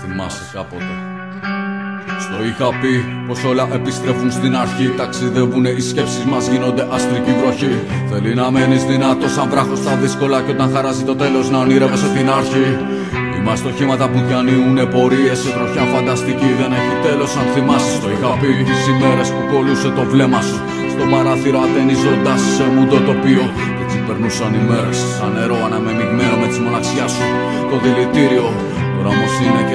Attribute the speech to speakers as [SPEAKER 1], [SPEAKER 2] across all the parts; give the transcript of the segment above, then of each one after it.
[SPEAKER 1] θυμάσαι κάποτε. Στο είχα πει πως όλα επιστρέφουν στην αρχή Ταξιδεύουνε οι σκέψεις μας γίνονται αστρική βροχή. Θέλει να μένεις δυνατός σαν βράχος στα δύσκολα Και όταν χαράζει το τέλος να ονειρεύεσαι την αρχή. Είμαστε οχήματα που διανύουνε πορείες σε τροχιά φανταστική Δεν έχει τέλος αν θυμάσαι. Το είχα πει τις ημέρες που κολούσε το βλέμμα σου. Στο παράθυρο ατενίζοντας σε μου το τοπίο. Και έτσι περνούσαν οι μέρες σαν νερό αναμεμειγμένο με τη μοναξιά σου. Το δηλητήριο τώρα όμως είναι καιρός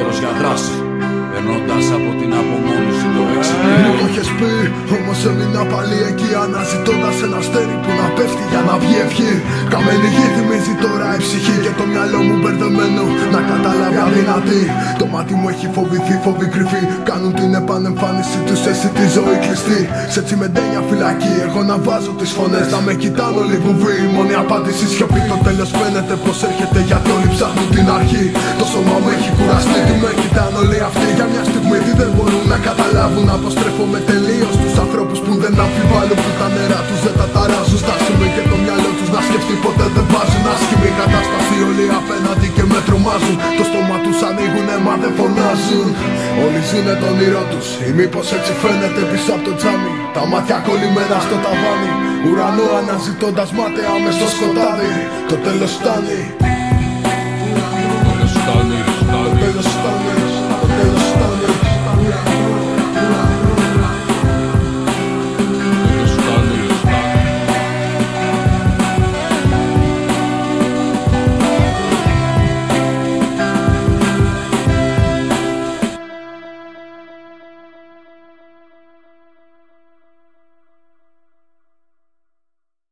[SPEAKER 1] για δράση Περνώντας από την απομόνωση το εξητήριο.
[SPEAKER 2] Το έχεις πει, όμως έμεινα πάλι εκεί Αναζητώντας ένα αστέρι που να πέφτει για να βγει ευχή. Καμένη γη θυμίζει τώρα η ψυχή Και το μυαλό μου μπερδεμένο. Να καταλάβει αδυνατή Το μάτι μου έχει φοβηθεί, φόβη κρυφή. Κάνουν την επανεμφάνιση τους εσύ τη ζωή κλειστή. Σε τσιμεντένια φυλακή, εγώ να βάζω τις φωνές. Να με κοιτάνε όλοι βουβοί, η μόνη απάντηση σιωπή. Το τέλος φαίνεται πως έρχεται γιατί όλοι ψάχνουν την αρχή. Το σώμα μου έχει κουραστεί, τι με κοιτάνε όλοι αυτοί Για μια στιγμή τι δεν μπορούν να καταλάβουν. Αποστρέφομαι τελείως τους ανθρώπους που δεν αμφιβάλλουν. Που τα νερά τους δεν τα ταράζουν. Στάσουμε και το μυαλό τους να σκεφτεί ποτέ δεν βάζουν Άσχημη κατάσταση. Όλοι απέναντι και με τρομάζουν. Το στόμα τους ανοίγουνε μα δεν φωνάζουν. Όλοι ζουνε τον όνειρό τους. Ή μήπως έτσι φαίνεται πίσω από το τζάμι. Τα μάτια κολλημένα στο ταβάνι. Ουρανό αναζητώντας μάταια μες στο σκοτάδι. Το τέλος φτάνει